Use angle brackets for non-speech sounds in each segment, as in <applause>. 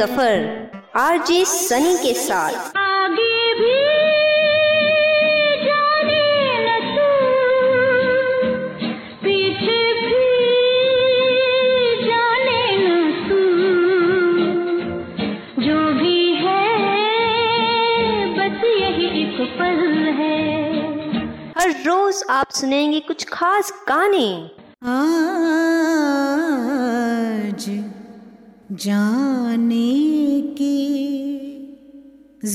सफ़र RJ Sunny के साथ। आगे भी जाने न तू पीछे भी जाने न तू। जो भी है बस यही एक पल है। हर रोज आप सुनेंगे कुछ खास गाने। आज जाने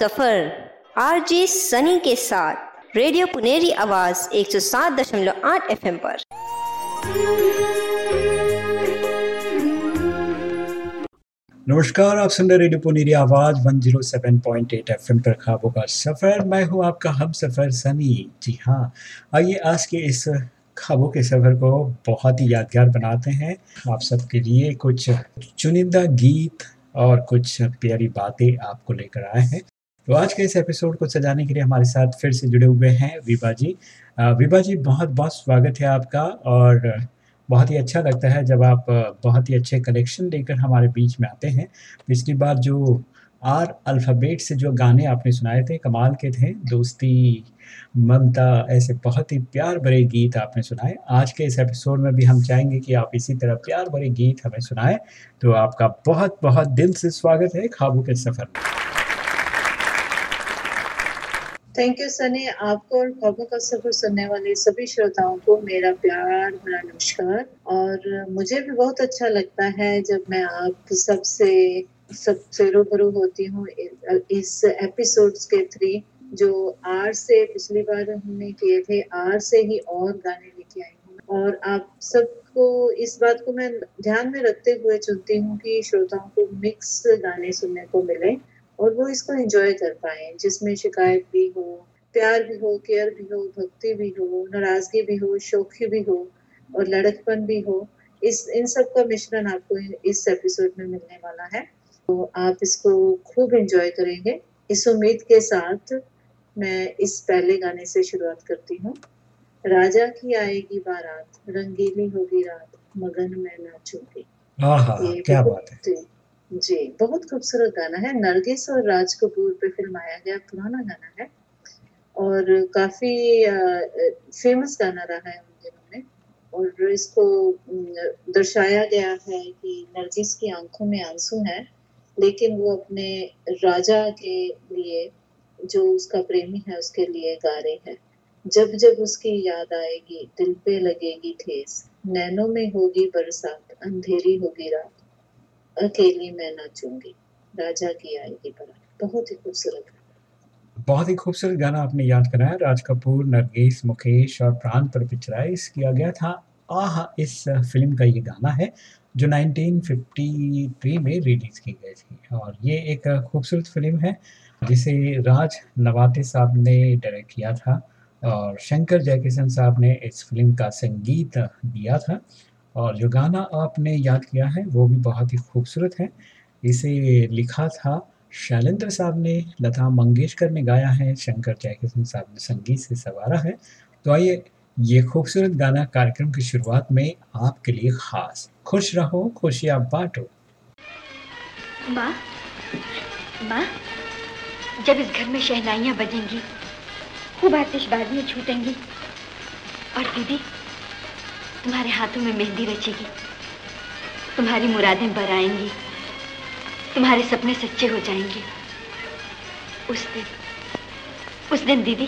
सफ़र, आरजे सनी के साथ, रेडियो पुनेरी आवाज़ 107.8 एफएम पर। नमस्कार, आप सुन रहे रेडियो पुनेरी आवाज़ 107.8 एफएम पर ख्वाबों का सफ़र। मैं हूँ आपका हम सफ़र सनी। जी हाँ आइए आज के इस ख्वाबों के सफ़र को बहुत ही यादगार बनाते हैं। आप सबके लिए कुछ चुनिंदा गीत और कुछ प्यारी बातें आपको लेकर आए हैं। तो आज के इस एपिसोड को सजाने के लिए हमारे साथ फिर से जुड़े हुए हैं विभा जी। विभा जी, बहुत बहुत स्वागत है आपका और बहुत ही अच्छा लगता है जब आप बहुत ही अच्छे कलेक्शन लेकर हमारे बीच में आते हैं। पिछली बार जो आर अल्फ़ाबेट से जो गाने आपने सुनाए थे, कमाल के थे, दोस्ती, ममता, ऐसे बहुत ही प्यार भरे गीत आपने सुनाए। आज के इस एपिसोड में भी हम चाहेंगे कि आप इसी तरह प्यार भरे गीत हमें सुनाएँ। तो आपका बहुत बहुत दिल से स्वागत है खाबू के सफ़र में। थैंक यू सनी आपको और ख्वाबों का सफ़र सुनने वाले सभी श्रोताओं को मेरा प्यार भरा नमस्कार। और मुझे भी बहुत अच्छा लगता है जब मैं आप सबसे सबसे रूबरू होती हूँ इस एपिसोड्स के थ्री, जो आर से पिछली बार हमने किए थे, आर से ही और गाने लेके आई हूँ। और आप सबको इस बात को मैं ध्यान में रखते हुए चुनती हूँ कि श्रोताओं को मिक्स गाने सुनने को मिले। और वो इसको एंजॉय कर पाए जिसमें शिकायत भी हो प्यार भी हो केयर भी हो भक्ति भी हो नाराज़गी भी हो शौकी भी हो और लड़कपन भी हो इस इन सब का मिश्रण आपको इस एपिसोड में मिलने वाला है। तो आप इसको खूब एंजॉय करेंगे। इस उम्मीद के साथ मैं इस पहले गाने से शुरुआत करती हूँ। राजा की आएगी बारात रंगीली होगी रात मगन में नाचूँगी। ये क्या बात है। जी, बहुत खूबसूरत गाना है। नरगिस और राज कपूर पे फिल्माया गया पुराना गाना है और काफ़ी फ़ेमस गाना रहा है उन दिनों में और इसको दर्शाया गया है कि नरगिस की आँखों में आँसू हैं, लेकिन वो अपने राजा के लिए, जो उसका प्रेमी है, उसके लिए गा रहे हैं। जब जब उसकी याद आएगी, दिल पे लगेगी ठेस, नैनों में होगी बरसात, अंधेरी होगी रात। अकेली मैं नाचूँगी। राजा की आएगी बारात बहुत ही खूबसूरत। बहुत ही खूबसूरत गाना आपने याद कराया। राज कपूर, नरगिस, मुकेश और प्राण पर पिक्चराइज किया गया था, आह, इस फ़िल्म का ये गाना है, जो 1953 में रिलीज़ की गई थी। और ये एक खूबसूरत फ़िल्म है, जिसे राज नवाते साहब ने डायरेक्ट किया था और शंकर जयकिशन साहब ने इस फ़िल्म का संगीत दिया था। और जो गाना आपने याद किया है, वो भी बहुत ही खूबसूरत है। इसे लिखा था शैलेंद्र साहब ने, लता मंगेशकर ने गाया है, शंकर जयकिशन साहब ने संगीत से सवारा है। तो आइए, ये खूबसूरत गाना कार्यक्रम की शुरुआत में आपके लिए खास। खुश रहो खुशियाँ बांटो। जब इस घर में शहनाइयाँ बजेंगी, खूब आतिशबाजियाँ छूटेंगी, और दीदी तुम्हारे हाथों में मेहंदी रचेगी तुम्हारी मुरादें भर आएँगी। तुम्हारे सपने सच्चे हो जाएँगे। उस दिन उस दिन दीदी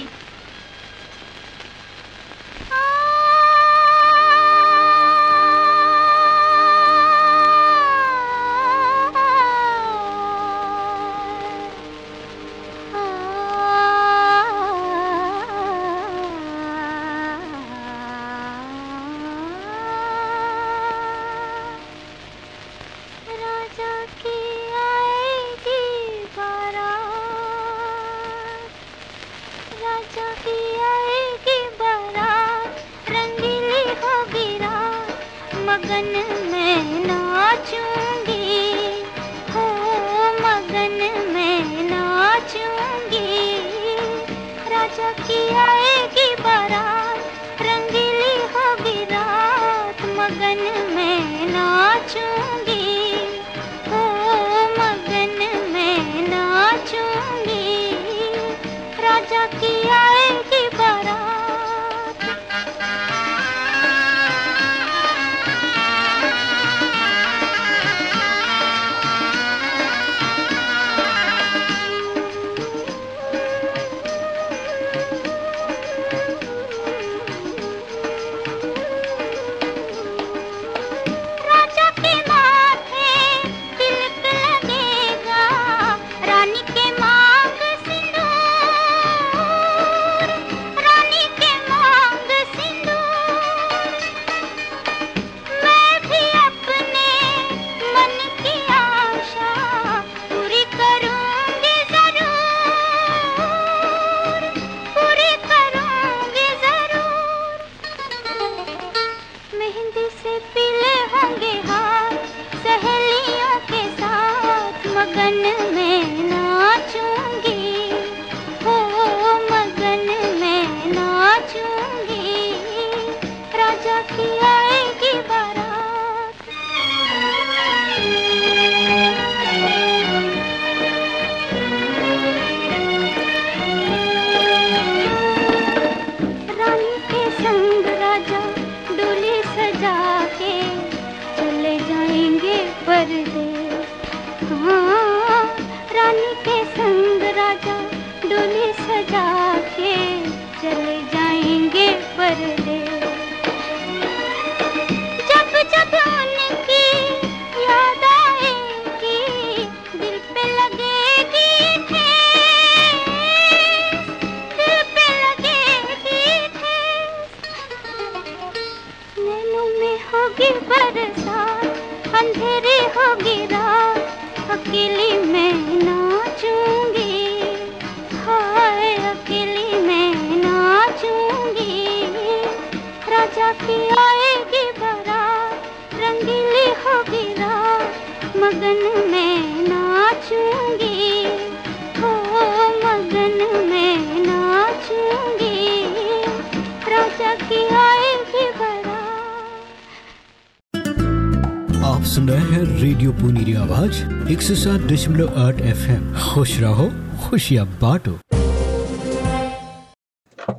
एफएम खुश रहो खुशियाँ बांटो।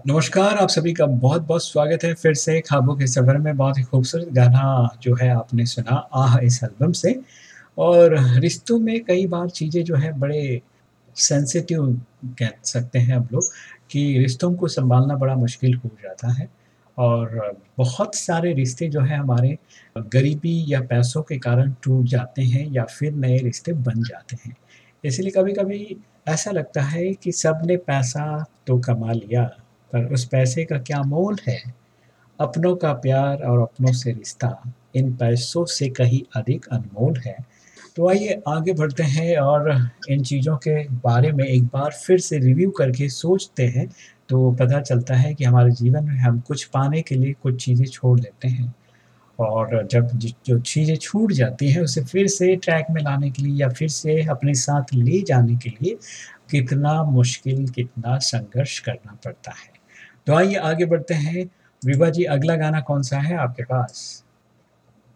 नमस्कार, आप सभी का बहुत बहुत स्वागत है। फिर से ख्वाबों के सफ़र में बहुत ही खूबसूरत गाना जो है आपने सुना, आह, इस एल्बम से। और रिश्तों में कई बार चीज़ें जो है बड़े सेंसिटिव कह सकते हैं हम लोग कि रिश्तों को संभालना बड़ा मुश्किल हो जाता है। और बहुत सारे रिश्ते जो है हमारे गरीबी या पैसों के कारण टूट जाते हैं या फिर नए रिश्ते बन जाते हैं। इसलिए कभी कभी ऐसा लगता है कि सबने पैसा तो कमा लिया, पर उस पैसे का क्या मोल है? अपनों का प्यार और अपनों से रिश्ता, इन पैसों से कहीं अधिक अनमोल है। तो आइए आगे बढ़ते हैं और इन चीज़ों के बारे में एक बार फिर से रिव्यू करके सोचते हैं तो पता चलता है कि हमारे जीवन में हम कुछ पाने के लिए कुछ चीज़ें छोड़ देते हैं। और जब जो चीज़ें छूट जाती हैं, उसे फिर से ट्रैक में लाने के लिए या फिर से अपने साथ ले जाने के लिए कितना मुश्किल, कितना संघर्ष करना पड़ता है। तो आइए आगे बढ़ते हैं। विभा जी, अगला गाना कौन सा है आपके पास?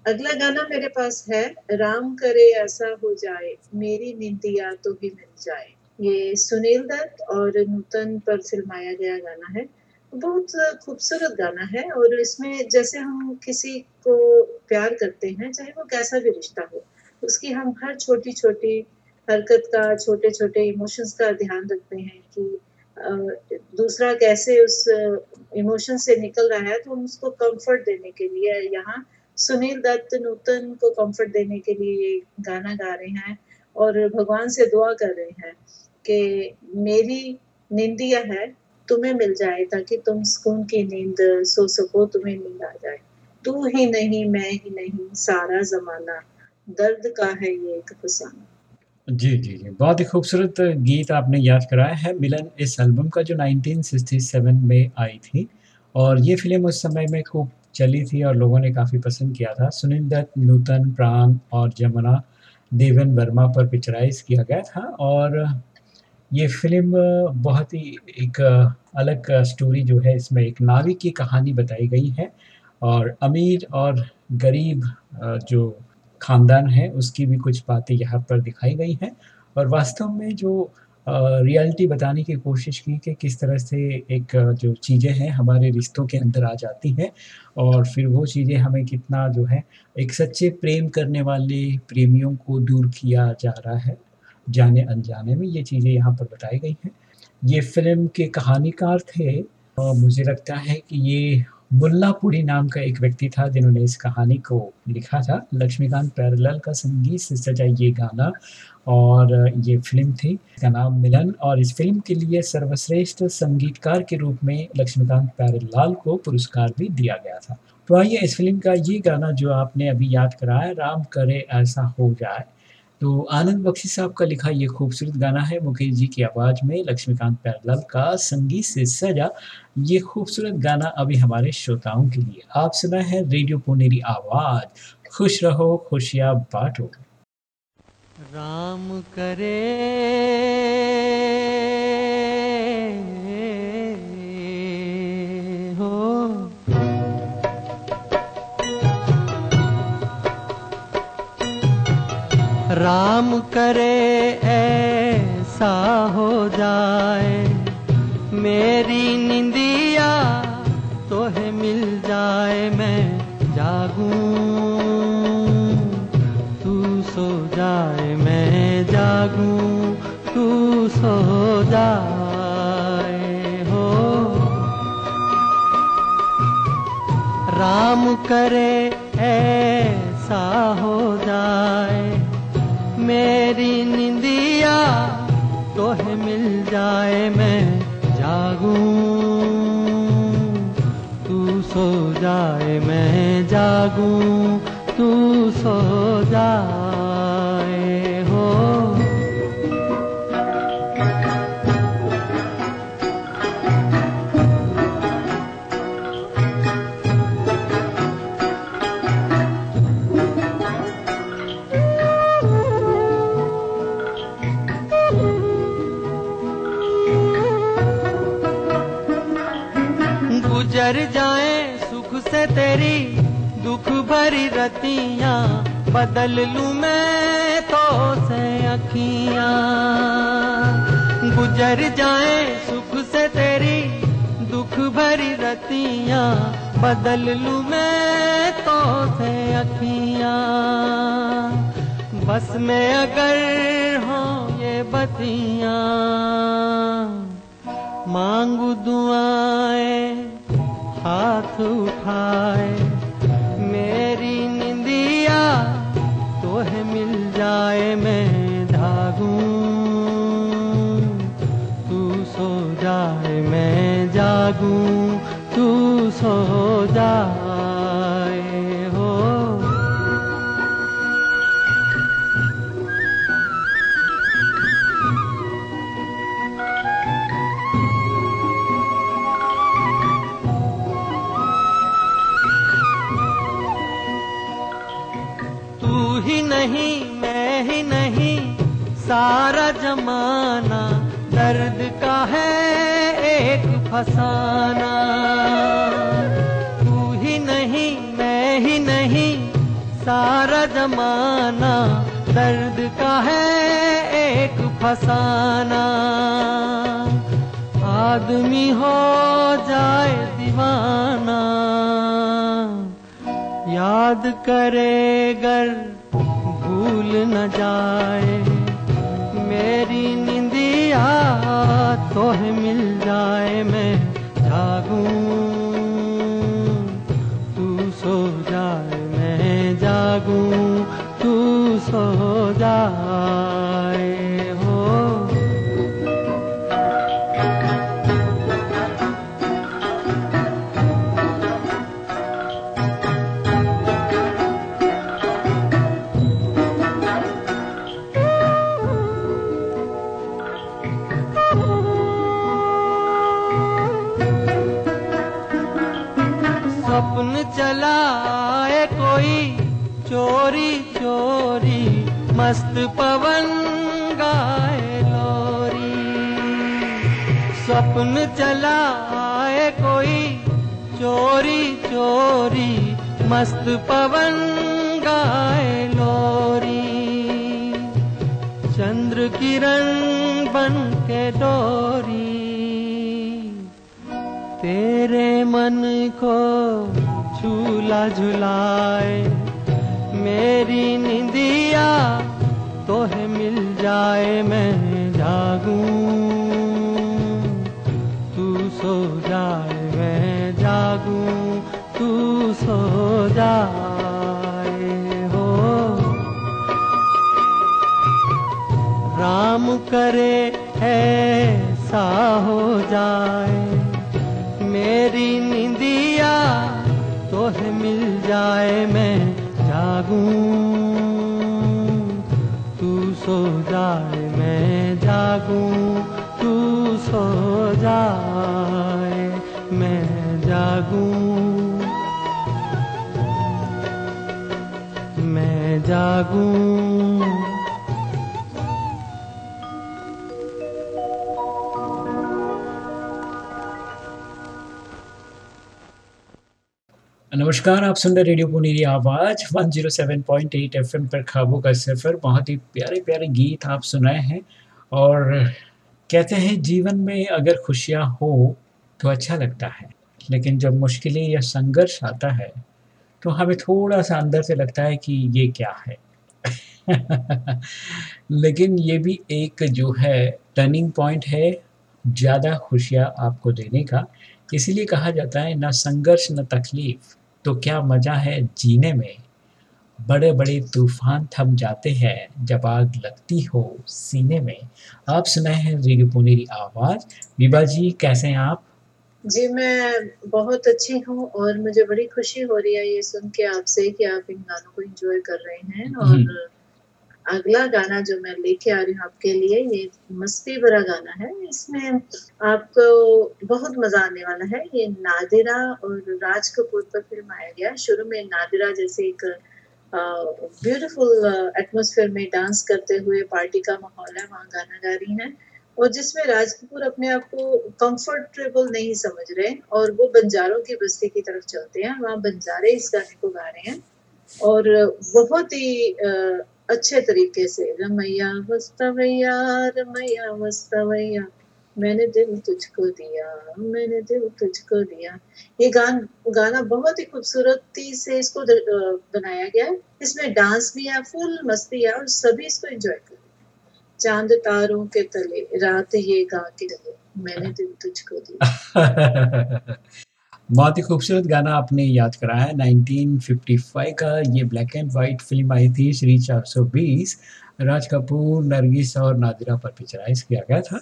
अगला गाना मेरे पास है, राम करे ऐसा हो जाए, मेरी निंदिया तो भी मिल जाए। ये सुनील दत्त और नूतन पर फिल्माया गया गाना है। बहुत खूबसूरत गाना है और इसमें जैसे हम किसी को प्यार करते हैं, चाहे वो कैसा भी रिश्ता हो, उसकी हम हर छोटी छोटी हरकत का छोटे छोटे इमोशंस का ध्यान रखते हैं कि दूसरा कैसे उस इमोशन से निकल रहा है तो हम उसको कंफर्ट देने के लिए, यहाँ सुनील दत्त, नूतन को कंफर्ट देने के लिए ये गाना गा रहे हैं और भगवान से दुआ कर रहे हैं। कि मेरी निंदिया है, तुम्हें मिल जाए ताकि तुम सुकून की नींद सो सको, तुम्हें नींद आ जाए। तू ही नहीं, मैं ही नहीं, सारा जमाना दर्द का है ये एक फसाना। जी जी जी। बहुत ही खूबसूरत गीत आपने याद कराया है। मिलन इस एल्बम का जो 1967 में आई थी और ये फ़िल्म उस समय में खूब चली थी और लोगों ने काफ़ी पसंद किया था। सुनील दत्त नूतन, प्राण और जमुना, देवन वर्मा पर पिक्चराइज किया गया था और ये फ़िल्म बहुत ही एक अलग स्टोरी जो है, इसमें एक नाविक की कहानी बताई गई है। और अमीर और गरीब जो ख़ानदान है, उसकी भी कुछ बातें यहाँ पर दिखाई गई हैं। और वास्तव में जो रियलिटी बताने की कोशिश की कि किस तरह से एक जो चीज़ें हैं, हमारे रिश्तों के अंदर आ जाती हैं और फिर वो चीज़ें हमें कितना जो है, एक सच्चे प्रेम करने वाले प्रेमियों को दूर किया जा रहा है। जाने अनजाने में ये चीज़ें यहाँ पर बताई गई हैं। ये फ़िल्म के कहानीकार थे, और मुझे लगता है कि ये मुल्लापुरी नाम का एक व्यक्ति था जिन्होंने इस कहानी को लिखा था। लक्ष्मीकांत प्यारेलाल का संगीत से सजा ये गाना, और ये फ़िल्म थी, इसका नाम मिलन। और इस फ़िल्म के लिए सर्वश्रेष्ठ संगीतकार के रूप में लक्ष्मीकांत प्यारेलाल को पुरस्कार भी दिया गया था। तो आइए इस फ़िल्म का ये गाना जो आपने अभी याद कराया, राम करे ऐसा हो जाए। तो आनंद बख्शी साहब का लिखा ये खूबसूरत गाना है, मुकेश जी की आवाज़ में, लक्ष्मीकांत प्यारलाल का संगीत से सजा। ये खूबसूरत गाना अभी हमारे श्रोताओं के लिए। आप सुना है रेडियो पुनेरी आवाज़। खुश रहो, खुशियाँ बांटो। राम करे। राम करे, ऐसा हो जाए। मेरी निंदिया तो है मिल जाए, मैं जागूं। तू सो जाए, मैं जागूं। तू सो जाए, हो। राम करे, ऐसा हो मेरी निंदिया तो है मिल जाए मैं जागू। तू सो जाए मैं जागू, तू सो जाए तेरी दुख भरी रतियाँ, बदल लू मैं तो से अखियाँ। गुजर जाए सुख से तेरी दुख भरी रतियाँ, बदल लू मैं तो से अखियाँ। बस में अगर हो ये बतिया, मांगू दुआएँ हाथ उठाए। मेरी निंदिया तो है मिल जाए, मैं धागू तू सो जाए, मैं जागू। तू सो जाए। सारा जमाना दर्द का है एक फसाना। तू ही नहीं, मैं ही नहीं, सारा जमाना दर्द का है एक फसाना। आदमी हो जाए दीवाना, याद करे गर भूल न जाए। मेरी निंदिया तोह मिल जाए मैं जागूं। तू सो जाए मैं जागूं। तू सो जाए चोरी चोरी, मस्त पवन गाए लोरी। स्वप्न चलाए कोई, चोरी चोरी, मस्त पवन गाए लोरी। चंद्र किरण बन के डोरी। तेरे मन को झूला झुलाए मेरी निंदिया तो है मिल जाए, मैं जागूं। तू सो जाए मैं जागूं। तू सो जाए हो। राम करे, ऐसा हो जाए। मेरी निंदिया तो मिल जाए, मैं तू सो जाए मैं जागूं। तू सो जाए मैं जागूं। मैं जागूं। नमस्कार, आप सुन रहे रेडियो पुनीरी आवाज़ 107.8 एफएम पर खाबों का सफ़र। बहुत ही प्यारे प्यारे गीत आप सुनाए हैं और कहते हैं, जीवन में अगर खुशियाँ हो तो अच्छा लगता है, लेकिन जब मुश्किलें या संघर्ष आता है तो हमें थोड़ा सा अंदर से लगता है कि ये क्या है। <laughs> लेकिन ये भी एक जो है टर्निंग पॉइंट है ज़्यादा खुशियाँ आपको देने का। इसीलिए कहा जाता है, ना संघर्ष, न तकलीफ़। तो क्या मज़ा है जीने में? बड़े बड़े तूफ़ान थम जाते हैं जब आग लगती हो सीने में। आप सुनाए हैं रेडियो पुनेरी आवाज़। विभा जी कैसे हैं आप? जी मैं बहुत अच्छी हूँ और मुझे बड़ी खुशी हो रही है ये सुन के आपसे कि आप इन गानों को एंजॉय कर रहे हैं और अगला गाना जो मैं लेके आ रही हूँ आपके लिए, ये मस्ती भरा गाना है। इसमें आपको बहुत मज़ा आने वाला है। ये नादिरा और राज कपूर पर फ़िल्म आया गया। शुरू में नादिरा जैसे एक ब्यूटीफुल एटमोसफेयर में डांस करते हुए पार्टी का माहौल है, वहाँ गाना गा रही हैं। और जिसमें राज कपूर अपने आप को कंफर्टेबल नहीं समझ रहे और वो बंजारों की बस्ती की तरफ़ चलते हैं। वहाँ बंजारे इस गाने को गा रहे हैं। और बहुत ही अच्छे तरीके से, रमैया वस्तवैया रमैया वस्तवैया मैंने दिल तुझको दिया, मैंने दिल तुझको दिया। ये गान, गाना बहुत ही खूबसूरती से इसको बनाया गया है। इसमें डांस भी है, फुल मस्ती है और सभी इसको एंजॉय कर चाँद तारों के तले, रात ये गा के चले, मैंने दिल तुझको दिया। <laughs> बहुत ही खूबसूरत गाना आपने याद कराया है। 1955 का ये ब्लैक एंड वाइट फ़िल्म आई थी, श्री 420 राज कपूर, नरगिस और नादिरा पर पिक्चराइज किया गया था।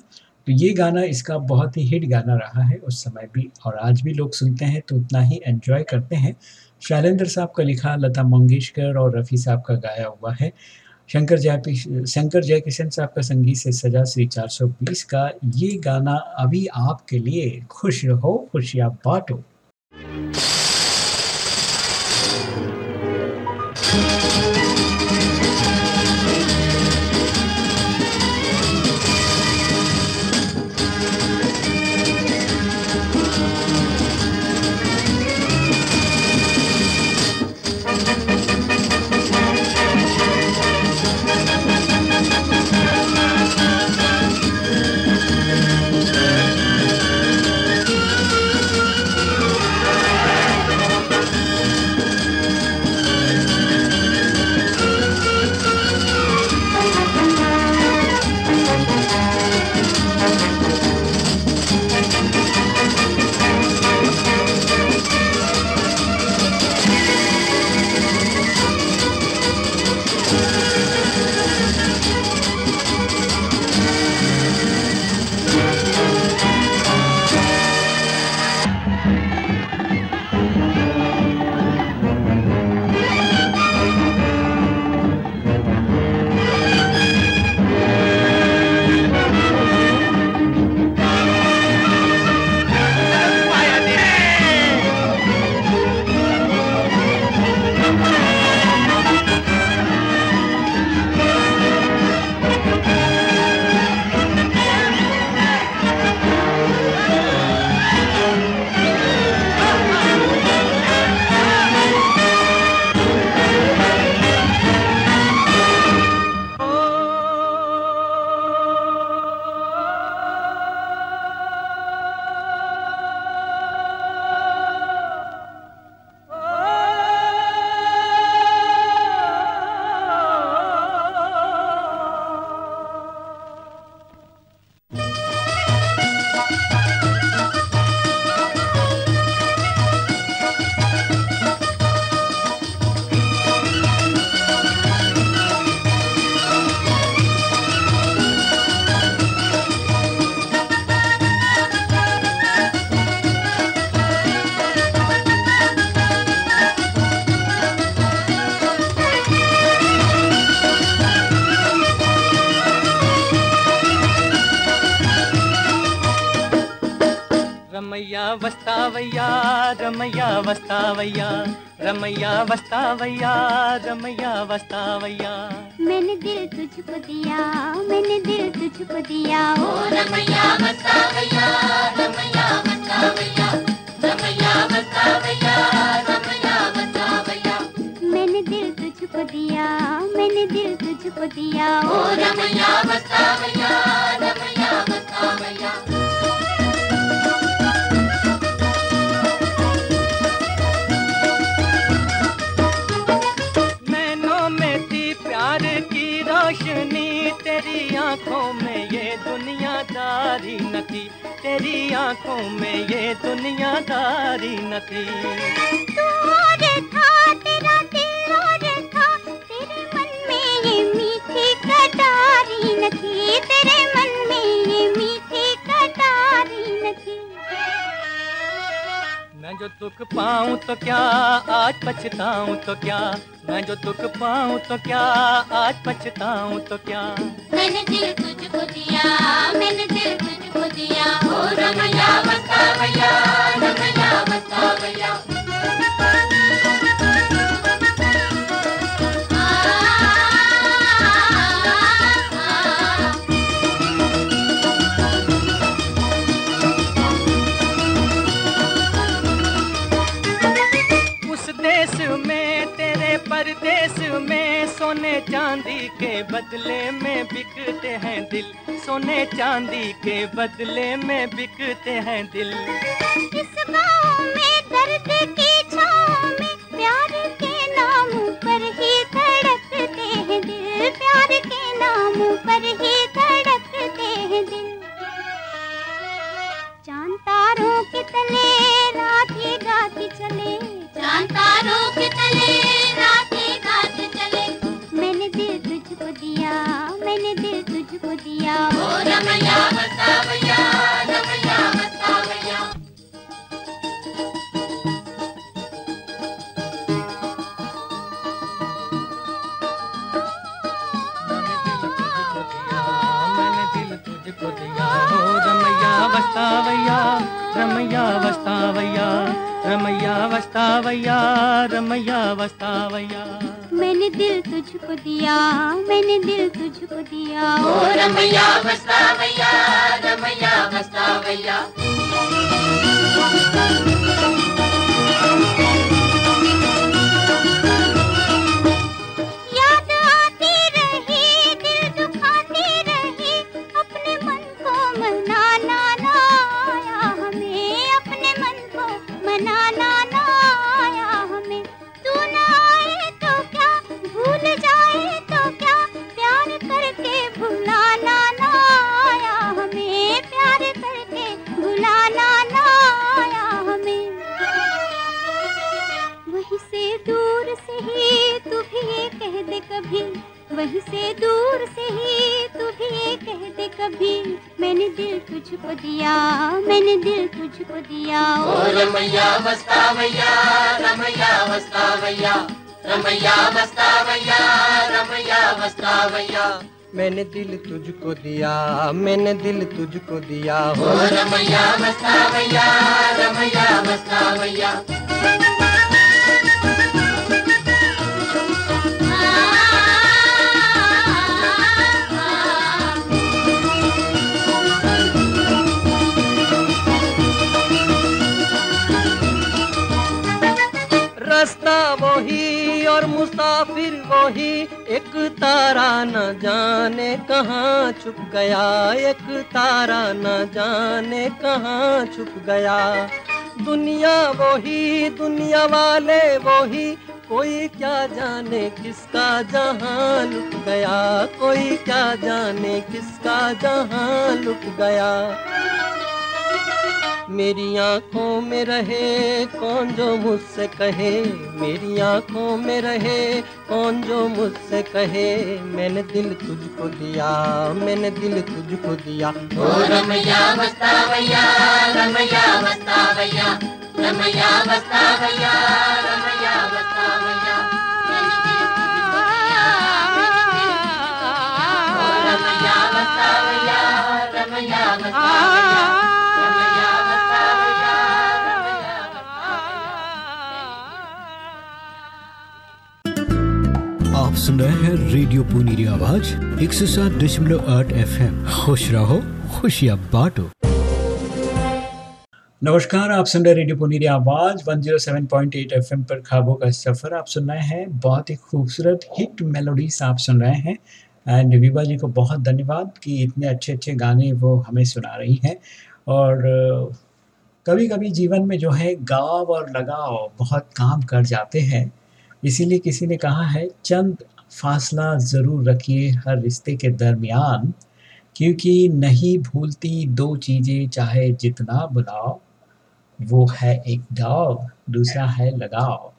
तो ये गाना इसका बहुत ही हिट गाना रहा है। उस समय भी और आज भी लोग सुनते हैं तो उतना ही एंजॉय करते हैं। शैलेंद्र साहब का लिखा, लता मंगेशकर और रफ़ी साहब का गाया हुआ है। शंकर जय शंकर जयकिशन साहब का संगीत से सजा श्री 420 का ये गाना अभी आपके लिए खुश रहो, खुशियाँ बांटो। Thank you. రమయ్య వస్తావయ్యా రమయ్య వస్తావయ్యా రమయ్య వస్తావయ్యా मैंने दिल तुझको दिया मैंने दिल तुझको दिया ओ रमैया बसावैया रमैया बसावैया रमैया बसावैया रमैया बसावैया मैंने दिल तुझको दिया मैंने दिल तुझको दिया ओ रमैया बसावैया दुनियादारी न थी तेरी आँखों में ये दुनियादारी न थी, तेरा मन में ये मीठी कटारी न न थी मैं जो दुख पाऊँ तो क्या आज पछताऊं तो क्या? मैं जो दुख पाऊँ तो क्या आज पछताऊं तो क्या? मैंने दिल तुझको दिया, मैंने दिल तुझको दिया। ओ रमैया बसावैया रमैया बसावैया चांदी के बदले में बिकते हैं दिल। सोने चांदी के बदले में बिकते हैं दिल। इस गाँव में दर्द की छाँव में प्यार के नाम पर ही धड़कते हैं दिल। प्यार के नाम पर ही धड़कते हैं दिल। चाँद तारों के तले रात रात चले। चाँद तारों के तले रमैया वस्तावैया रमैया वस्तावैया रमैया वस्तावैया। मैंने दिल तुझको दिया मैंने दिल तुझको दिया। ओ रमैया वस्तावैया रमैया बसावैया दिया मैंने दिल तुझको दिया। ओ रमैया बस्तावैया रमैया बस्तावैया रमैया बस्तावैया रमैया बस्तावैया मैंने दिल तुझको दिया मैंने दिल तुझको दिया। हो रमैया बस्तावैया रमैया बस्तावैया रास्ता मुसाफिर वही एक तारा न जाने कहाँ छुप गया। एक तारा न जाने कहाँ छुप गया। दुनिया वही, दुनिया वाले वही, कोई क्या जाने किसका जहाँ लुट गया। कोई क्या जाने किसका जहाँ लुट गया। मेरी आँखों में रहे, कौन जो मुझसे कहे? मेरी आँखों में रहे, कौन जो मुझसे कहे? मैंने दिल तुझको दिया, मैंने दिल तुझको दिया। ओ रमैया बस्तावैया रमैया बस्तावैया रमैया बस्तावैया रमैया बस्तावैया रमैया बस्तावैया रमैया बस्तावैया सुन रहे हैं रेडियो पुनीरी आवाज़ एक सौ सात दशमलव आठ एफ़ खुश रहो, खुशियाँ बांटो। नमस्कार, आप सुन रहे रेडियो पुनीरी आवाज़ 107.8 एफएम पर खाबों का सफ़र। आप सुन रहे हैं बहुत ही खूबसूरत हिट मेलोडीज आप सुन रहे हैं। एंड विभा जी को बहुत धन्यवाद कि इतने अच्छे अच्छे गाने वो हमें सुना रही हैं। और कभी कभी जीवन में जो है गाव और लगाव बहुत काम कर जाते हैं। इसीलिए किसी ने कहा है, चंद फासला ज़रूर रखिए हर रिश्ते के दरमियान, क्योंकि नहीं भूलती दो चीज़ें, चाहे जितना बुलाओ, वो है एक गाव दूसरा है लगाव।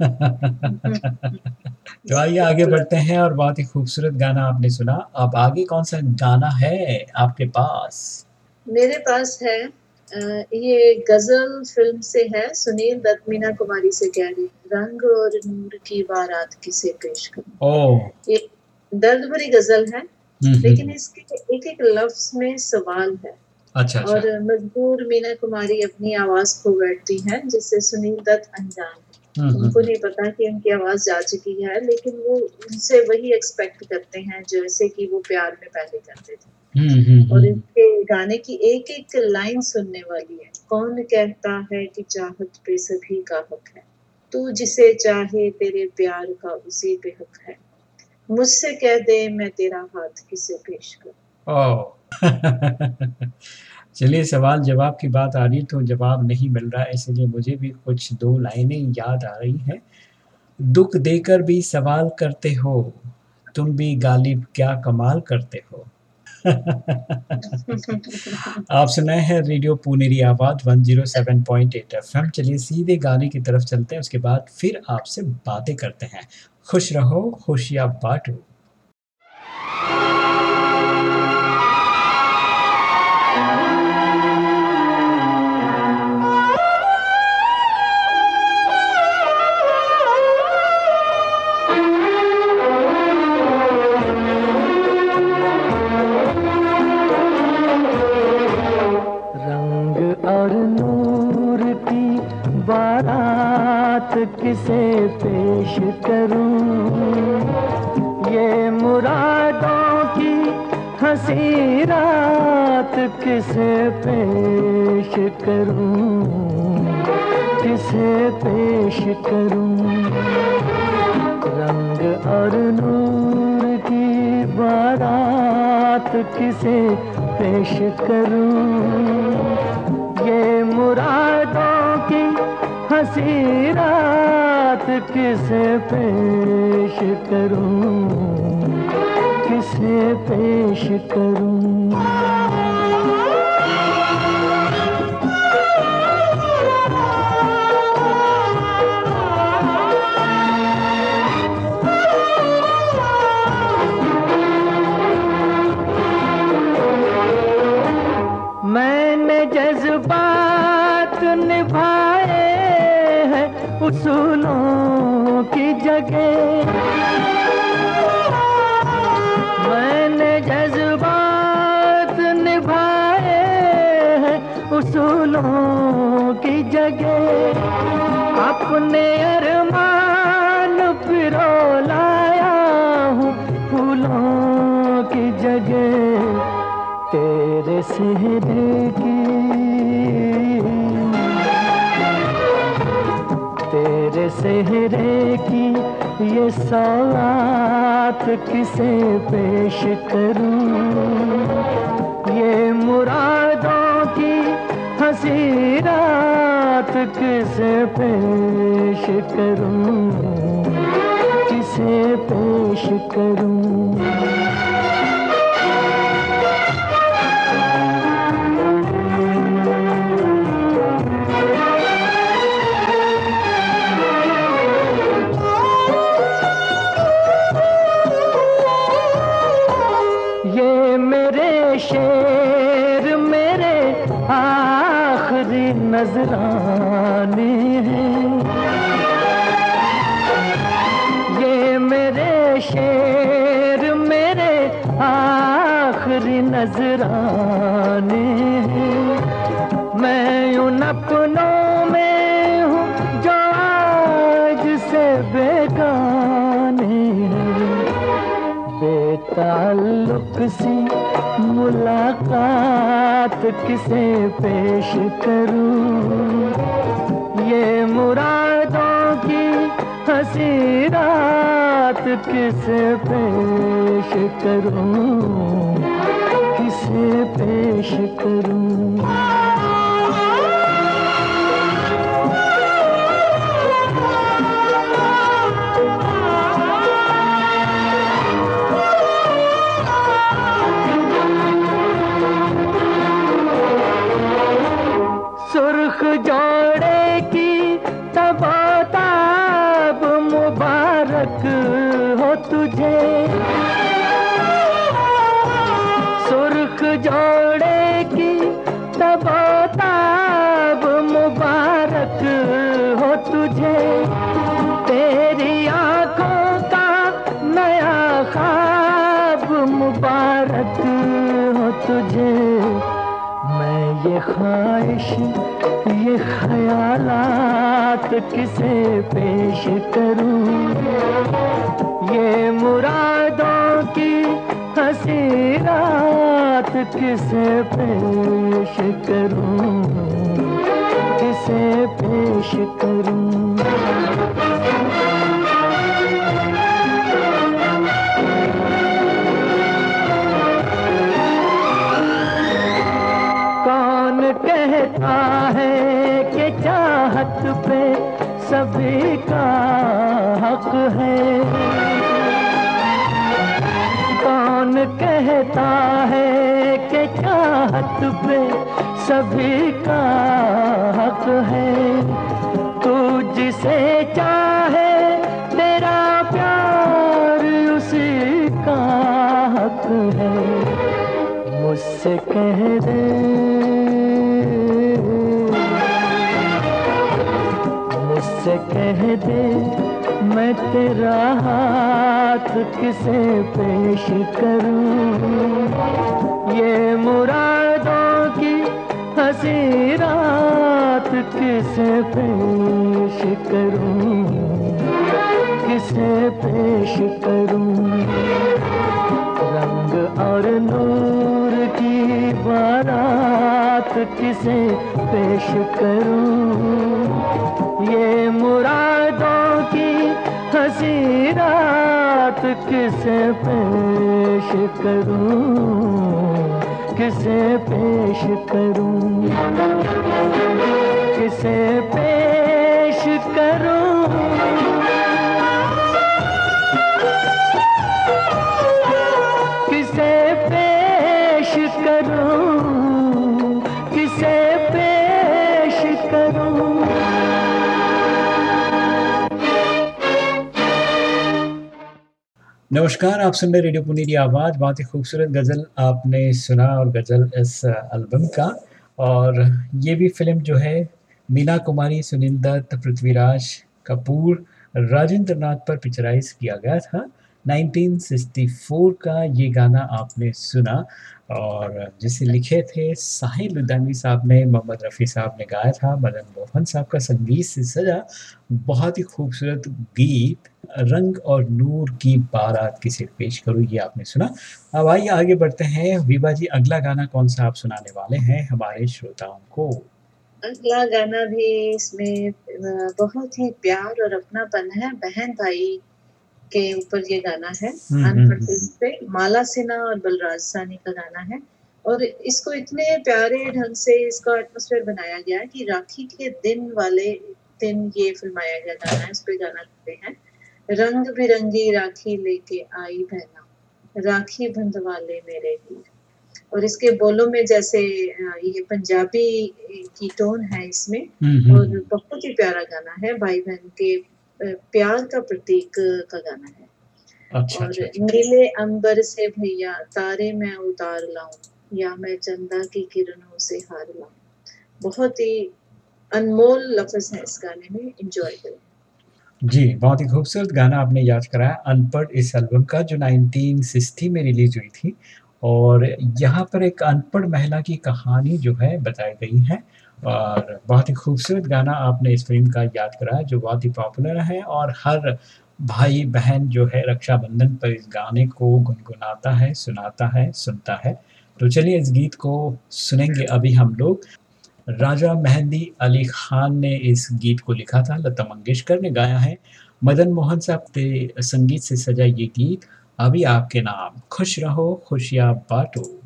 <laughs> तो आइए आगे बढ़ते हैं और बहुत ही खूबसूरत गाना आपने सुना। अब आगे कौन सा गाना है आपके पास? मेरे पास है ये गज़ल फ़िल्म से है सुनील दत्त मीना कुमारी से कह रही रंग और नूर की बारात किसे पेश कर ये दर्द भरी गज़ल है हम्म, हम्म। लेकिन इसके एक एक लफ्ज में सवाल है अच्छा, अच्छा। और मजबूर मीना कुमारी अपनी आवाज़ खो बैठती हैं जिससे सुनील दत्त अनजान हम्म, हम्म। उनको नहीं पता कि उनकी आवाज़ जा चुकी है लेकिन वो उनसे वही एक्सपेक्ट करते हैं जैसे कि वो प्यार में पहले करते थे हम्म, और इनके गाने की एक एक लाइन सुनने वाली है। कौन कहता है कि चाहत पे सभी का हक है? तू जिसे चाहे तेरे प्यार का उसी पे हक है। मुझसे कह दे मैं तेरा हाथ किसे पेश कर? <laughs> चलिए सवाल जवाब की बात आ रही तो जवाब नहीं मिल रहा है इसलिए मुझे भी कुछ दो लाइनें याद आ रही हैं। दुख देकर भी सवाल करते हो तुम भी गालिब क्या कमाल करते हो? <laughs> आप सुनाए हैं रेडियो पुनेरी आवाज़ 107.8 एफएम चलिए सीधे गाने की तरफ़ चलते हैं, उसके बाद फिर आपसे बातें करते हैं। खुश रहो खुशियाँ बांटो। किसे पेश करूँ? ये मुरादों की हँसी रात किसे पेश करूँ? किसे पेश करूँ? रंग और नूर की बारात किसे पेश करूँ? हँसी रात किसे पेश करूँ? किसे पेश करूँ? सेहरे की तेरे सेहरे की ये सौगात किसे पेश करूँ? ये मुरादों की हँसी रात किसे पेश करूँ? किसे पेश करूँ? सी मुलाकात किसे पेश करूँ? ये मुरादों की हसी रात किसे पेश करूँ? किसे पेश करूँ? ख्वाहिश ये ख्यालात किसे पेश करूँ? ये मुरादों की हँसी रात किसे पेश करूँ? किसे पेश करूँ? कहता है कि चाहत पे सभी का हक है। कौन कहता है कि चाहत पे सभी का हक है? तू जिसे चाहे तेरा प्यार उसी का हक है। मुझसे कह दे मुझसे कह दे, मैं तेरा हाथ किसे पेश करूँ? ये मुरादों की हँसी रात किसे पेश करूँ? किसे पेश करूँ? और नूर की बारात किसे पेश करूँ? ये मुरादों की हँसी रात किसे पेश करूँ? किसे पेश करूँ? किसे पेश करूँ? नमस्कार, आप सुन रहे रेडियो पुनीरी आवाज़। बहुत ही खूबसूरत गज़ल आपने सुना और गज़ल इस एल्बम का। और ये भी फ़िल्म जो है, मीना कुमारी, सुनील दत्त, पृथ्वीराज कपूर राजेंद्र नाथ पर पिक्चराइज किया गया था। 1964 का ये गाना आपने सुना। और जिसे लिखे थे साहिल लुधियानवी साहब ने, मोहम्मद रफ़ी साहब ने गाया था, मदन मोहन साहब का संगीत से सजा बहुत ही खूबसूरत गीत, रंग और नूर की बारात किसे पेश करूँ ये आपने सुना। अब आइए आगे बढ़ते हैं। विभा जी, अगला गाना कौन सा आप सुनाने वाले हैं हमारे श्रोताओं को? अगला गाना भी इसमें बहुत ही प्यार और अपनापन है, बहन भाई। के ऊपर ये गाना है हम्म, अनपढ़ हम्म, पे माला सिन्हा और बलराज सानी का गाना है। और इसको इतने प्यारे ढंग से इसका एटमोसफेयर बनाया गया है कि राखी के दिन वाले दिन ये फिल्माया गया गाना है इस पे गाना करते हैं। रंग बिरंगी राखी लेके आई बहना राखी बंधवा ले मेरे वीर। और इसके बोलों में जैसे ये पंजाबी की टोन है इसमें हम्म, और हम्म, बहुत ही प्यारा गाना है भाई बहन के प्यार का प्रतीक का गाना है। अच्छा और अच्छा अच्छा। नीले अंबर से भैया तारे मैं उतार लाऊं या मैं चंदा की किरणों से हार लाऊं। बहुत ही अनमोल लफ्ज है इस गाने में एंजॉय करें। जी बहुत ही खूबसूरत गाना आपने याद कराया। अनपढ़ इस एल्बम का जो 1960 में रिलीज़ हुई थी। और यहाँ पर एक अनपढ़ महिला की कहानी जो है बताई गई है। और बहुत ही खूबसूरत गाना आपने इस फ़िल्म का याद कराया, जो बहुत ही पॉपुलर है और हर भाई बहन जो है रक्षाबंधन पर इस गाने को गुनगुनाता है, सुनाता है, सुनता है। तो चलिए इस गीत को सुनेंगे अभी हम लोग। राजा मेहंदी अली खान ने इस गीत को लिखा था, लता मंगेशकर ने गाया है। मदन मोहन साहब के संगीत से सजा ये गीत, अभी आपके नाम। खुश रहो, खुशियाँ बांटो।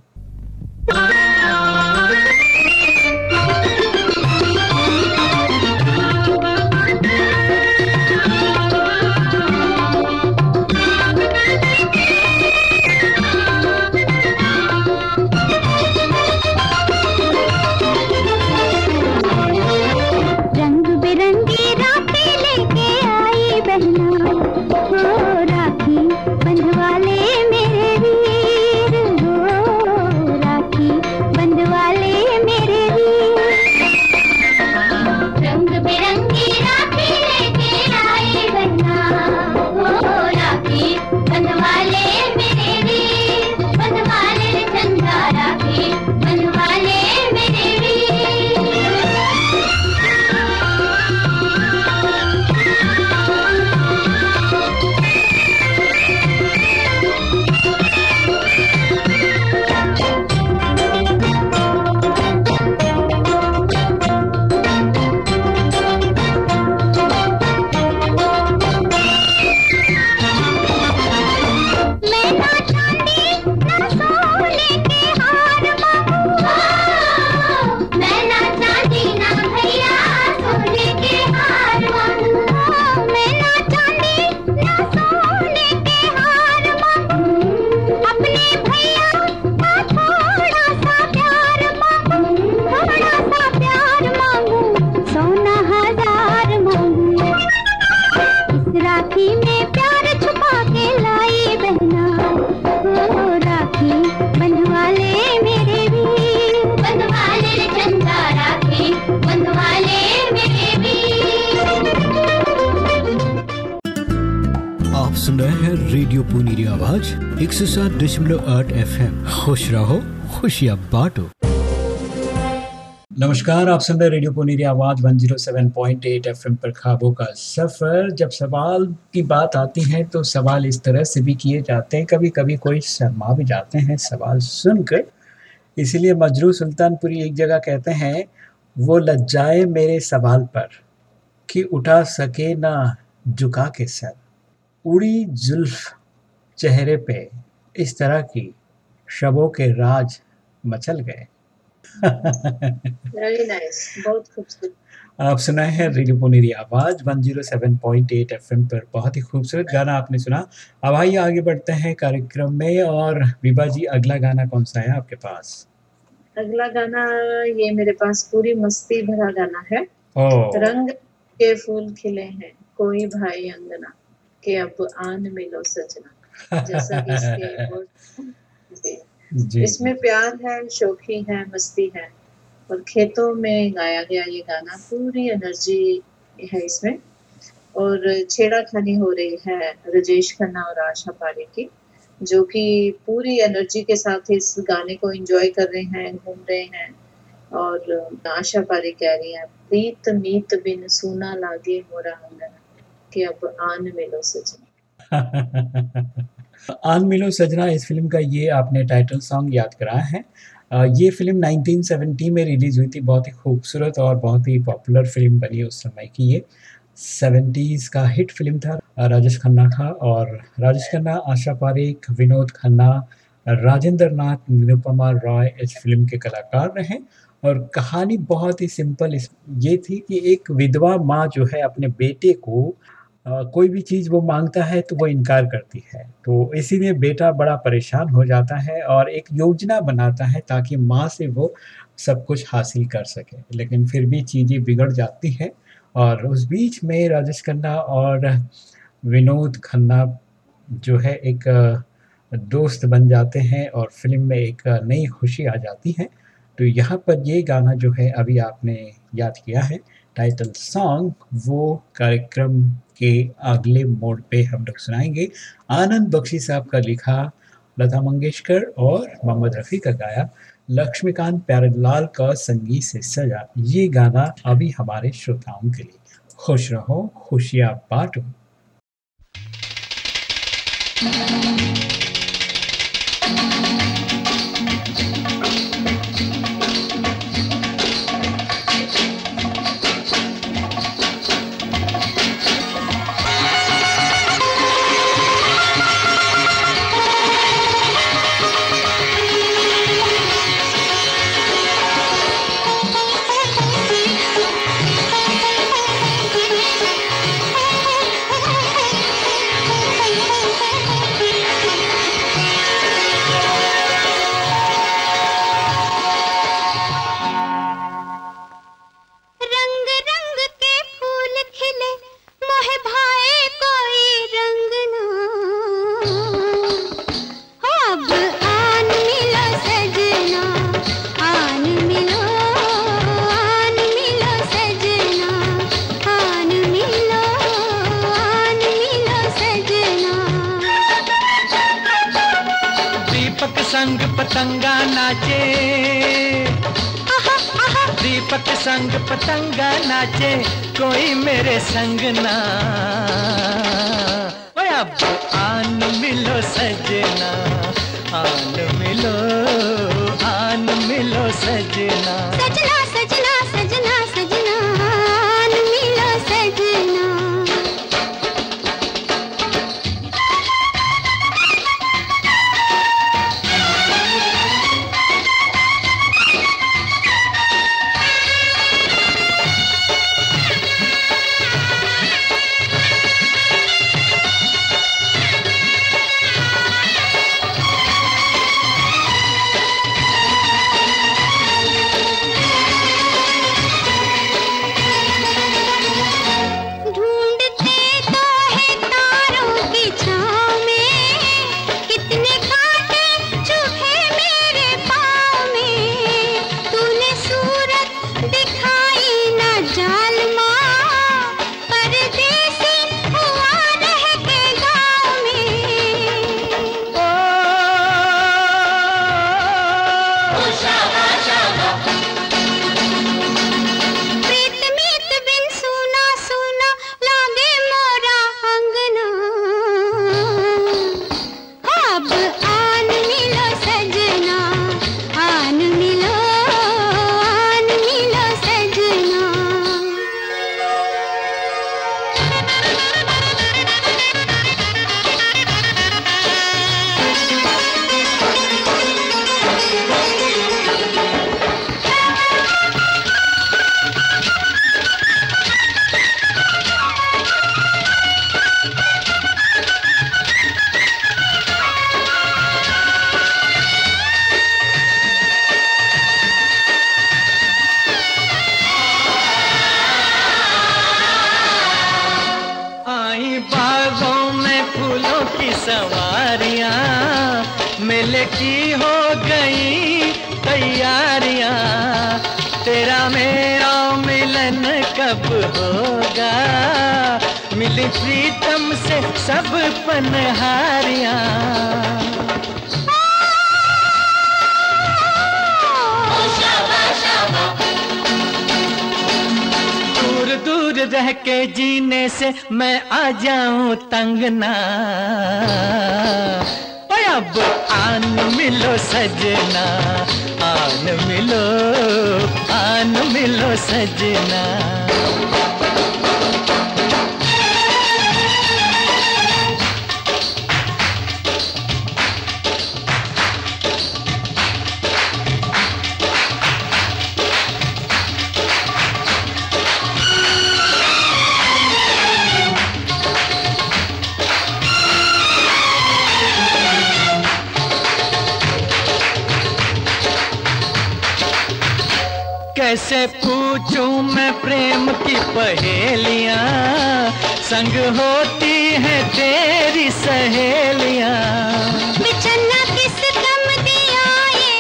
राखी में प्यार छुपा के लाई बहना। ओ राखी बंधवाले मेरे वीर बंधवाले रे चंदा राखी बंधवाले मेरे वीर आप सुन रहे हैं रेडियो पुनीरी आवाज़ एक सौ सात दशमलव आठ एफ़ एम खुश रहो खुशियाँ बांटो। नमस्कार, आप सुन रहे रेडियो पुनीरी आवाज़ 107.8 एफएम पर खाबों का सफ़र। जब सवाल की बात आती है तो सवाल इस तरह से भी किए जाते हैं। कभी कभी कोई शर्मा भी जाते हैं सवाल सुनकर। इसीलिए मजरू सुल्तानपुरी एक जगह कहते हैं, वो लज्जाए मेरे सवाल पर, कि उठा सके ना झुका के सर। उड़ी जुल्फ चेहरे पे, इस तरह की शबों के राज मचल गए। वेरी नाइस बहुत खूबसूरत आप सुनाए हैं रेडियो पुनेरी आवाज़ 107.8 एफएम पर। बहुत ही खूबसूरत गाना आपने सुना। अब आइए आगे बढ़ते हैं कार्यक्रम में और विभा जी अगला गाना कौन सा है आपके पास? अगला गाना ये मेरे पास पूरी मस्ती भरा गाना है। रंग के फूल खिले हैं कोई भाई अंगना के अब आन मिलो सजना। जैसा इसके <laughs> इसमें प्यार है शौकी है मस्ती है। और खेतों में गाया गया ये गाना पूरी एनर्जी है इसमें। और छेड़ा खानी हो रही है राजेश खन्ना और आशा पारी की जो कि पूरी एनर्जी के साथ इस गाने को एंजॉय कर रहे हैं घूम रहे हैं। और आशा पारी कह रही है प्रीत मीत बिन सूना लागे मोरा अंगना कि अब आन मिलो सजना। <laughs> आन मिलो सजना, इस फ़िल्म का ये आपने टाइटल सॉन्ग याद कराया है। ये फ़िल्म 1970 में रिलीज़ हुई थी, बहुत ही खूबसूरत और बहुत ही पॉपुलर फ़िल्म बनी उस समय की ये। 70s का हिट फ़िल्म था, राजेश खन्ना का, और राजेश खन्ना, आशा पारेख, विनोद खन्ना राजेंद्र नाथ निरुपमा रॉय इस फ़िल्म के कलाकार रहे। और कहानी बहुत ही सिंपल इस, ये थी कि एक विधवा माँ जो है, अपने बेटे को कोई भी चीज़ वो माँगता है तो वो इनकार करती है। तो इसीलिए बेटा बड़ा परेशान हो जाता है और एक योजना बनाता है ताकि माँ से वो सब कुछ हासिल कर सके। लेकिन फिर भी चीज़ें बिगड़ जाती है और उस बीच में राजेश खन्ना और विनोद खन्ना जो है एक दोस्त बन जाते हैं और फ़िल्म में एक नई खुशी आ जाती है। तो यहाँ पर ये गाना जो है अभी आपने याद किया है। टाइटल सॉन्ग वो कार्यक्रम के अगले मोड पे हम लोग सुनाएँगे। आनंद बख्शी साहब का लिखा, लता मंगेशकर और मोहम्मद रफ़ी का गाया, लक्ष्मीकांत प्यारेलाल का संगीत से सजा। ये गाना अभी हमारे श्रोताओं के लिए। खुश रहो, खुशियाँ बांटो। पतंगा नाचे। दीपक संग पतंगा नाचे कोई मेरे संग ना। अब आन मिलो सजना आन मिलो आन मिलो सजना। सजना मैं आ जाऊँ तंगना। अब आन मिलो सजना आन मिलो आन मिलो सजना। से पूछूँ मैं प्रेम की पहेलियाँ। संग होती है तेरी सहेलियाँ। बिछड़ना किस सहेलियाँ?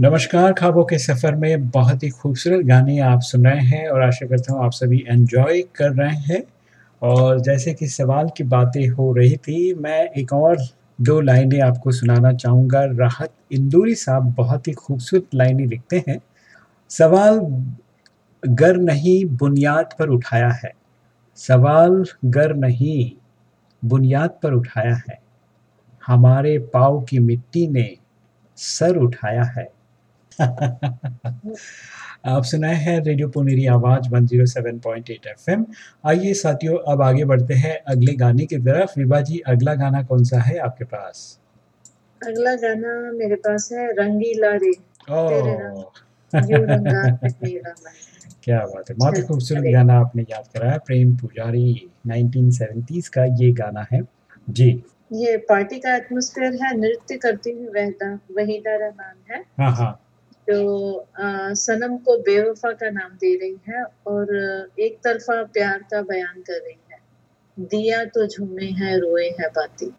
नमस्कार ख्वाबों के सफ़र में बहुत ही खूबसूरत गाने आप सुन रहे हैं और आशा करता हूँ आप सभी एंजॉय कर रहे हैं। और जैसे कि सवाल की बातें हो रही थी, मैं एक और दो लाइनें आपको सुनाना चाहूँगा। राहत इंदूरी साहब बहुत ही खूबसूरत लाइनें लिखते हैं। सवाल, गर नहीं बुनियाद पर उठाया है। सवाल, गर नहीं बुनियाद पर उठाया है। हमारे पाँव की मिट्टी ने सर उठाया है। <laughs> आप सुनाए हैं रेडियो पुनेरी आवाज़ 107.8 एफएम। आइए साथियों अब आगे बढ़ते हैं अगले गाने की तरफ़। विभा जी अगला गाना कौन सा है आपके पास? अगला गाना मेरे पास है रंगीला रे क्या बात है बहुत ही खूबसूरत गाना आपने याद कराया प्रेम पुजारी 1970s का ये गाना है। जी। ये पार्टी का एटमॉस्फेयर है नृत्य करती हुई वहदा वहीदा रहमान है। हाँ हाँ। जो अ, सनम को बेवफा का नाम दे रही है और एक तरफा प्यार का बयान कर रही है। दिया तो झूमे हैं रोए हैं बाती।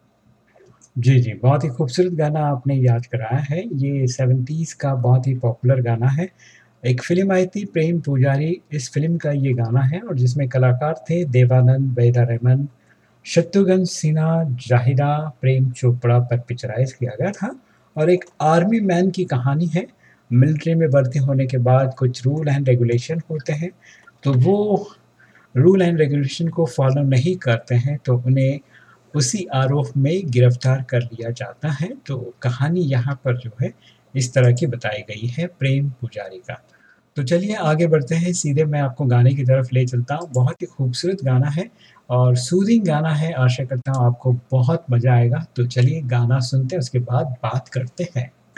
जी जी बहुत ही खूबसूरत गाना आपने याद कराया है। ये 70s का बहुत ही पॉपुलर गाना है। एक फ़िल्म आई थी प्रेम पुजारी इस फ़िल्म का ये गाना है और जिसमें कलाकार थे देवानंद वैदा रहमान शत्रुघ्न सिन्हा जाहिरा प्रेम चोपड़ा पर पिक्चराइज किया गया था। और एक आर्मी मैन की कहानी है। मिलिट्री में भर्ती होने के बाद कुछ रूल एंड रेगुलेशन होते हैं तो वो रूल एंड रेगुलेशन को फॉलो नहीं करते हैं तो उन्हें उसी आरोप में गिरफ़्तार कर लिया जाता है। तो कहानी यहाँ पर जो है, इस तरह की बताई गई है, प्रेम पुजारी का। तो चलिए आगे बढ़ते हैं, सीधे मैं आपको गाने की तरफ़ ले चलता हूँ। बहुत ही खूबसूरत गाना है और सूदिंग गाना है, आशा करता हूँ आपको बहुत मज़ा आएगा। तो चलिए गाना सुनते हैं, उसके बाद बात करते हैं।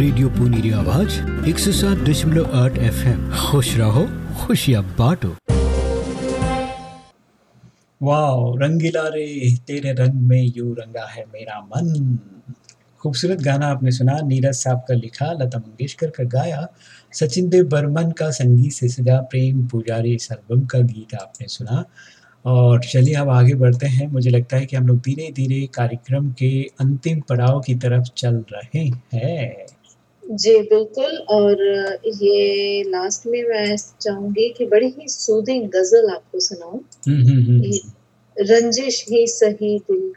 रेडियो पुनीरी आवाज़ एक सौ सात दशमलव आठ एफ़ एम खुश रहो, खुशियाँ बांटो। वाह रंगीला रे तेरे रंग में यू रंगा है मेरा मन। खूबसूरत गाना आपने सुना, नीरज साहब का लिखा, लता मंगेशकर का गाया, सचिन देव बर्मन का संगीत से सजा, प्रेम पुजारी एल्बम का गीत आपने सुना। और चलिए अब आगे बढ़ते हैं। मुझे लगता है कि हम लोग धीरे धीरे कार्यक्रम के अंतिम पड़ाव की तरफ़ चल रहे हैं। जी बिल्कुल। और ये लास्ट में मैं चाहूँगी कि बड़ी ही सूदिंग गज़ल आपको सुनाऊं। हम्म, हम्म, हम्म। रंजिश ही सही दिल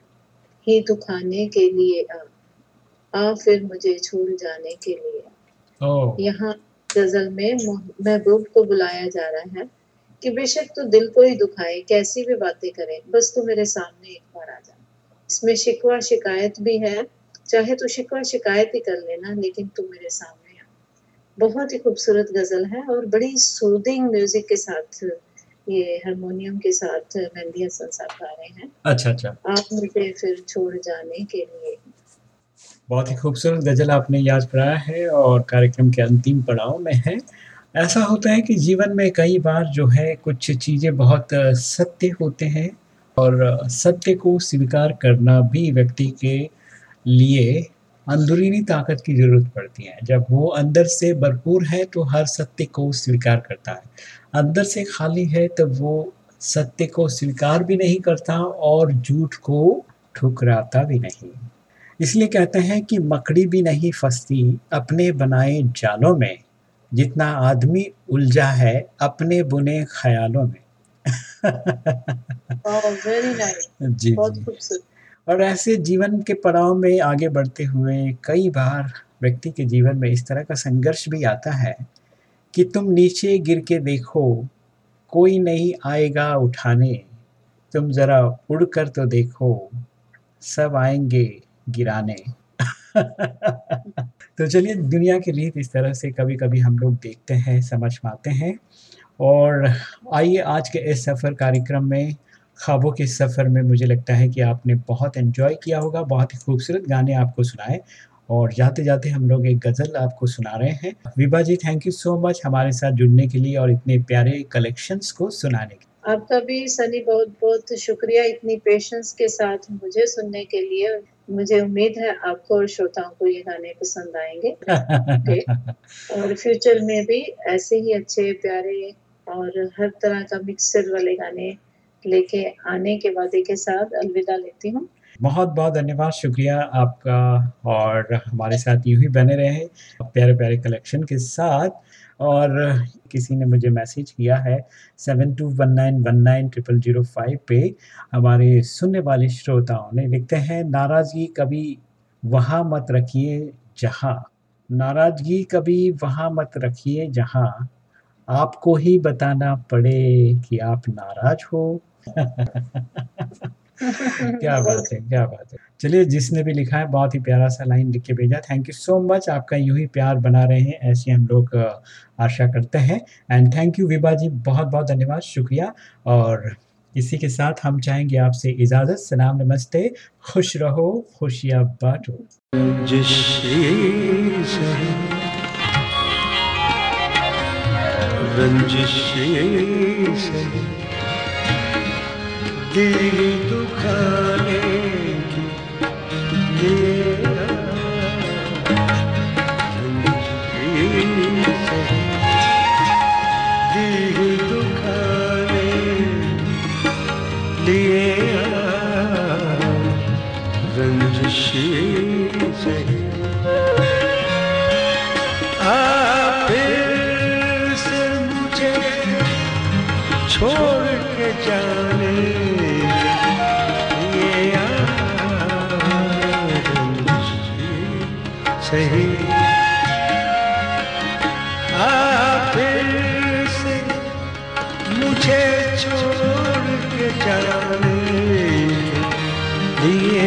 ही दुखाने के लिए आ। आ फिर मुझे छोड़ जाने के लिए यहाँ गज़ल में महबूब को बुलाया जा रहा है कि बेशक तू दिल को ही दुखाए कैसी भी बातें करे बस तू मेरे सामने एक बार आ जा। इसमें शिकवा शिकायत भी है चाहे तू शिकवा शिकायत ही कर लेना लेकिन तू मेरे सामने आ बहुत ही खूबसूरत गज़ल है और बड़ी सूदिंग म्यूज़िक के साथ ये हारमोनियम के साथ मेहंदी हसन साहब गा रहे हैं। अच्छा अच्छा। आप मुझे फिर छोड़ जाने के लिए। बहुत ही खूबसूरत गज़ल आपने याद कराया है और कार्यक्रम के अंतिम पड़ाव में है। ऐसा होता है कि जीवन में कई बार जो है कुछ चीज़ें बहुत सत्य होते हैं और सत्य को स्वीकार करना भी व्यक्ति के लिए अंदरूनी ताकत की ज़रूरत पड़ती है। जब वो अंदर से भरपूर है तो हर सत्य को स्वीकार करता है। अंदर से खाली है तो वो सत्य को स्वीकार भी नहीं करता और झूठ को ठुकराता भी नहीं। इसलिए कहते हैं कि मकड़ी भी नहीं फंसती अपने बनाए जालों में। जितना आदमी उलझा है अपने बुने ख्यालों में। वेरी नाइस <laughs> जी बहुत खूबसूरत। और ऐसे जीवन के पड़ाव में आगे बढ़ते हुए कई बार व्यक्ति के जीवन में इस तरह का संघर्ष भी आता है कि तुम नीचे गिर के देखो, कोई नहीं आएगा उठाने। तुम जरा उड़ कर तो देखो, सब आएँगे गिराने। <laughs> तो चलिए, दुनिया की रीत इस तरह से कभी कभी हम लोग देखते हैं, समझ पाते हैं। और आइए आज के इस सफ़र कार्यक्रम में ख्वाबों के सफ़र में मुझे लगता है कि आपने बहुत एंजॉय किया होगा बहुत ही खूबसूरत गाने आपको सुनाए और जाते जाते हम लोग एक गज़ल आपको सुना रहे हैं। Vibha ji thank you so much हमारे साथ जुड़ने के लिए और इतने प्यारे कलेक्शंस को सुनाने के आपका भी सनी बहुत बहुत शुक्रिया इतनी पेशेंस के साथ मुझे सुनने के लिए। मुझे उम्मीद है आपको और श्रोताओं को ये गाने पसंद आएँगे। <laughs> और फ्यूचर में भी ऐसे ही अच्छे प्यारे और हर तरह का मिक्सर वाले गाने लेके आने के वादे के साथ अलविदा लेती हूँ। बहुत बहुत धन्यवाद, शुक्रिया आपका और हमारे साथ यूँ ही बने रहे प्यारे प्यारे कलेक्शन के साथ। और किसी ने मुझे मैसेज किया है seven two one nine one nine triple zero five पे। हमारे सुनने वाले श्रोताओं ने लिखते हैं, नाराज़गी कभी वहाँ मत रखिए जहाँ। नाराज़गी कभी वहाँ मत रखिए जहाँ। आपको ही बताना पड़े कि आप नाराज़ हो क्या बात है, क्या बात है। चलिए, जिसने भी लिखा है, बहुत ही प्यारा सा लाइन लिख के भेजा। थैंक यू सो मच आपका यूँ ही प्यार बना रहे हैं, ऐसे हम लोग आशा करते हैं। And thank you Vibha ji. बहुत बहुत धन्यवाद, शुक्रिया। और इसी के साथ हम चाहेंगे आपसे इजाज़त। सलाम, नमस्ते। खुश रहो, खुशियाँ बांटो। रंजिशी दिल दुखाने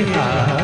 लिए